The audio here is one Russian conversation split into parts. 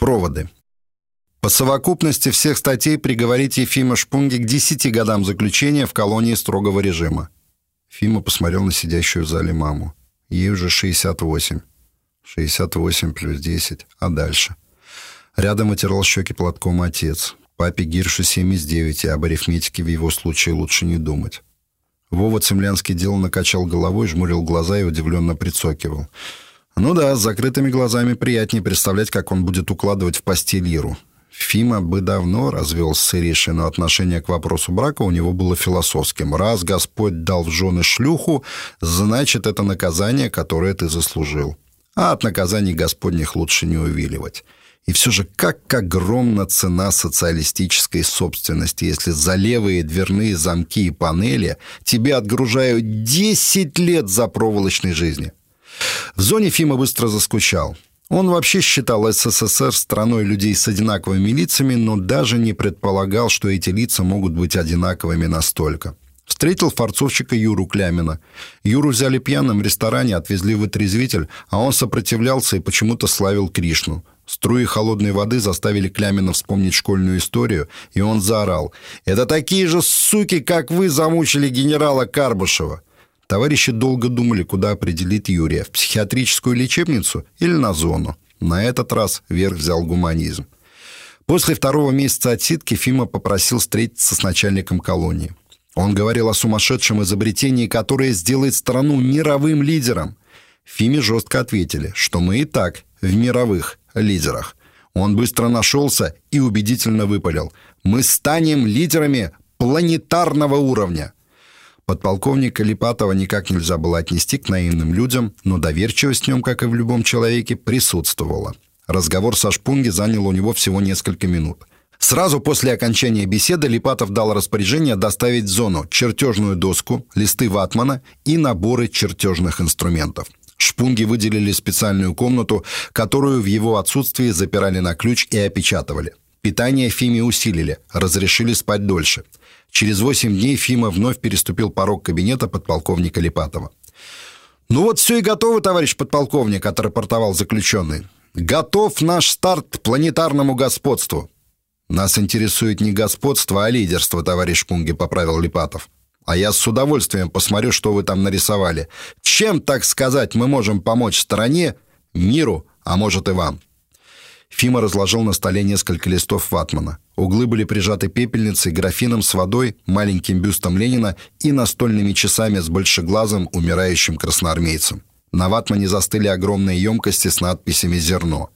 Проводы. По совокупности всех статей приговорить Ефима Шпунги к 10 годам заключения в колонии строгого режима. Фима посмотрел на сидящую в зале маму. Ей уже 68. 68 плюс 10. А дальше? Рядом отирал щеки платком отец. Папе Гиршу 79, и об арифметике в его случае лучше не думать. Вова Цемлянский дело накачал головой, жмурил глаза и удивленно прицокивал. Ну да, с закрытыми глазами приятнее представлять, как он будет укладывать в постель Иру. Фима бы давно развелся с Иришей, но отношение к вопросу брака у него было философским. Раз Господь дал в жены шлюху, значит, это наказание, которое ты заслужил. А от наказаний Господних лучше не увиливать. И все же как огромна цена социалистической собственности, если за левые дверные замки и панели тебе отгружают 10 лет за проволочной жизни. В зоне Фима быстро заскучал. Он вообще считал СССР страной людей с одинаковыми лицами, но даже не предполагал, что эти лица могут быть одинаковыми настолько. Встретил форцовщика Юру Клямина. Юру взяли пьяным в ресторане, отвезли в отрезвитель, а он сопротивлялся и почему-то славил Кришну. Струи холодной воды заставили Клямина вспомнить школьную историю, и он заорал. «Это такие же суки, как вы замучили генерала Карбышева!» Товарищи долго думали, куда определить Юрия, в психиатрическую лечебницу или на зону. На этот раз верх взял гуманизм. После второго месяца отсидки Фима попросил встретиться с начальником колонии. Он говорил о сумасшедшем изобретении, которое сделает страну мировым лидером. Фиме жестко ответили, что мы и так в мировых лидерах. Он быстро нашелся и убедительно выпалил. «Мы станем лидерами планетарного уровня». Подполковника Липатова никак нельзя было отнести к наивным людям, но доверчивость в нем, как и в любом человеке, присутствовала. Разговор со Шпунги занял у него всего несколько минут. Сразу после окончания беседы Липатов дал распоряжение доставить в зону чертежную доску, листы ватмана и наборы чертежных инструментов. Шпунги выделили специальную комнату, которую в его отсутствии запирали на ключ и опечатывали. Питание Фиме усилили, разрешили спать дольше. Через восемь дней Фима вновь переступил порог кабинета подполковника Липатова. «Ну вот все и готово, товарищ подполковник», — отрапортовал заключенный. «Готов наш старт планетарному господству». «Нас интересует не господство, а лидерство, товарищ Шпунги», — поправил Липатов. А я с удовольствием посмотрю, что вы там нарисовали. Чем, так сказать, мы можем помочь стране, миру, а может и вам?» Фима разложил на столе несколько листов ватмана. Углы были прижаты пепельницей, графином с водой, маленьким бюстом Ленина и настольными часами с большеглазым умирающим красноармейцем. На ватмане застыли огромные емкости с надписями «Зерно».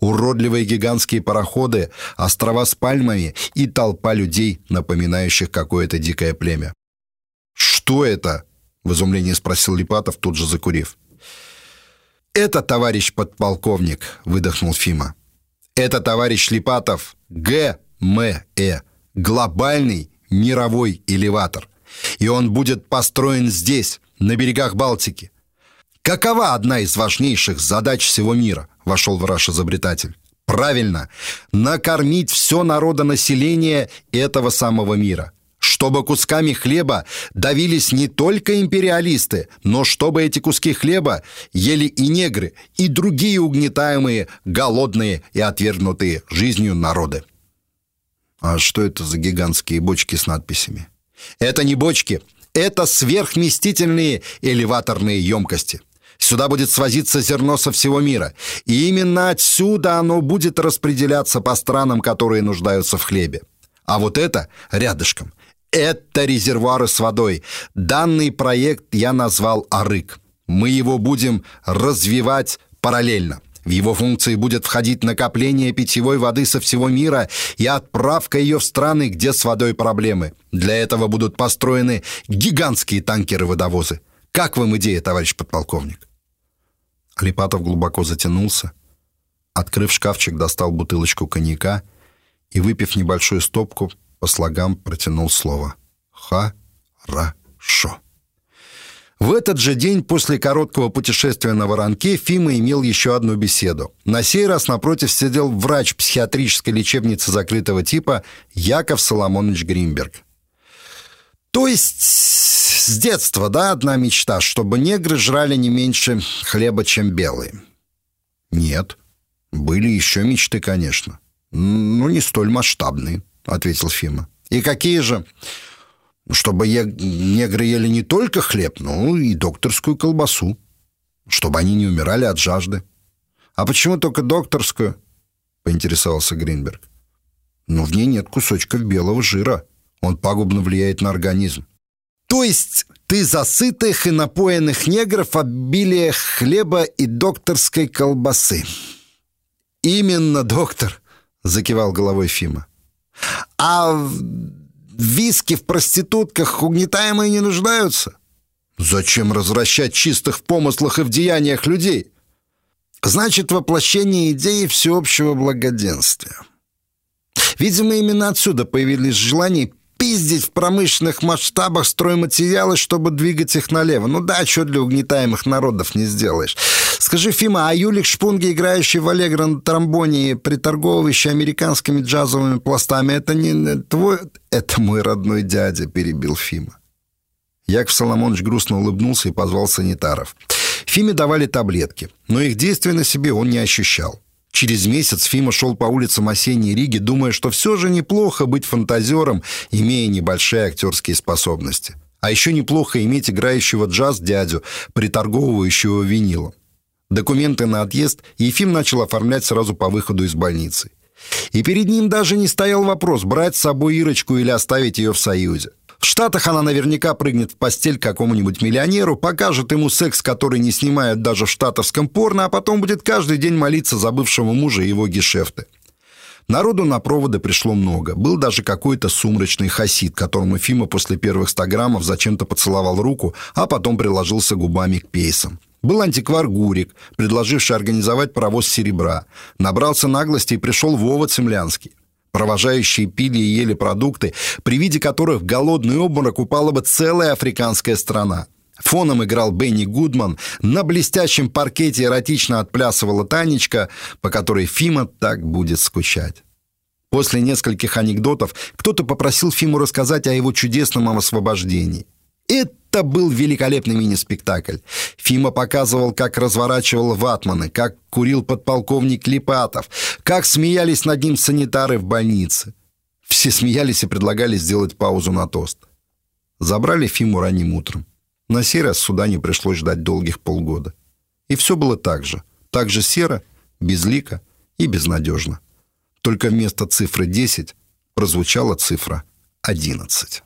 Уродливые гигантские пароходы, острова с пальмами и толпа людей, напоминающих какое-то дикое племя. «Что это?» — в изумлении спросил Липатов, тут же закурив. «Это, товарищ подполковник», — выдохнул Фима. «Это, товарищ Липатов, ГМЭ, глобальный мировой элеватор. И он будет построен здесь, на берегах Балтики. Какова одна из важнейших задач всего мира?» — вошел в раш изобретатель. Правильно, накормить все народонаселение этого самого мира чтобы кусками хлеба давились не только империалисты, но чтобы эти куски хлеба ели и негры, и другие угнетаемые, голодные и отвергнутые жизнью народы. А что это за гигантские бочки с надписями? Это не бочки, это сверхместительные элеваторные емкости. Сюда будет свозиться зерно со всего мира. И именно отсюда оно будет распределяться по странам, которые нуждаются в хлебе. А вот это рядышком это резервуары с водой. Данный проект я назвал «Арык». Мы его будем развивать параллельно. В его функции будет входить накопление питьевой воды со всего мира и отправка ее в страны, где с водой проблемы. Для этого будут построены гигантские танкеры-водовозы. Как вам идея, товарищ подполковник? Алипатов глубоко затянулся. Открыв шкафчик, достал бутылочку коньяка и, выпив небольшую стопку, по слогам протянул слово «Ха-ра-шо». В этот же день после короткого путешествия на Воронке Фима имел еще одну беседу. На сей раз напротив сидел врач психиатрической лечебницы закрытого типа Яков Соломонович Гринберг. То есть с детства, да, одна мечта, чтобы негры жрали не меньше хлеба, чем белые? Нет. Были еще мечты, конечно. Но не столь масштабные, ответил Фима. И какие же? Чтобы негры ели не только хлеб, но и докторскую колбасу. Чтобы они не умирали от жажды. А почему только докторскую? Поинтересовался Гринберг. Но в ней нет кусочков белого жира. Он пагубно влияет на организм. То есть ты засытых и напоенных негров обилие хлеба и докторской колбасы. Именно, доктор, закивал головой Фима. А виски в проститутках угнетаемые не нуждаются? Зачем развращать чистых в помыслах и в деяниях людей? Значит, воплощение идеи всеобщего благоденствия. Видимо, именно отсюда появились желания пиздить в промышленных масштабах стройматериалы, чтобы двигать их налево. Ну да, что для угнетаемых народов не сделаешь. Скажи, Фима, а Юлик Шпунги, играющий в Аллегро на тромбоне приторговывающий американскими джазовыми пластами, это не твой... Это мой родной дядя, перебил Фима. Яков Соломонович грустно улыбнулся и позвал санитаров. Фиме давали таблетки, но их действия на себе он не ощущал. Через месяц Фима шел по улицам осенней Риги, думая, что все же неплохо быть фантазером, имея небольшие актерские способности. А еще неплохо иметь играющего джаз дядю, приторговывающего винилом. Документы на отъезд Ефим начал оформлять сразу по выходу из больницы. И перед ним даже не стоял вопрос, брать с собой Ирочку или оставить ее в Союзе. В Штатах она наверняка прыгнет в постель какому-нибудь миллионеру, покажет ему секс, который не снимают даже в штатовском порно, а потом будет каждый день молиться за бывшего мужа и его гешефты. Народу на проводы пришло много. Был даже какой-то сумрачный хасид, которому Фима после первых 100 граммов зачем-то поцеловал руку, а потом приложился губами к пейсам. Был антиквар Гурик, предложивший организовать паровоз серебра. Набрался наглости и пришел Вова Цемлянский. Провожающие пили и ели продукты, при виде которых голодный обморок упала бы целая африканская страна. Фоном играл Бенни Гудман, на блестящем паркете эротично отплясывала Танечка, по которой Фима так будет скучать. После нескольких анекдотов кто-то попросил Фиму рассказать о его чудесном освобождении. Это был великолепный мини-спектакль. Фима показывал, как разворачивал ватманы, как курил подполковник Липатов, как смеялись над ним санитары в больнице. Все смеялись и предлагали сделать паузу на тост. Забрали Фиму ранним утром. На сей раз суда не пришлось ждать долгих полгода. И все было так же. Так же серо, безлико и безнадежно. Только вместо цифры 10 прозвучала цифра 11.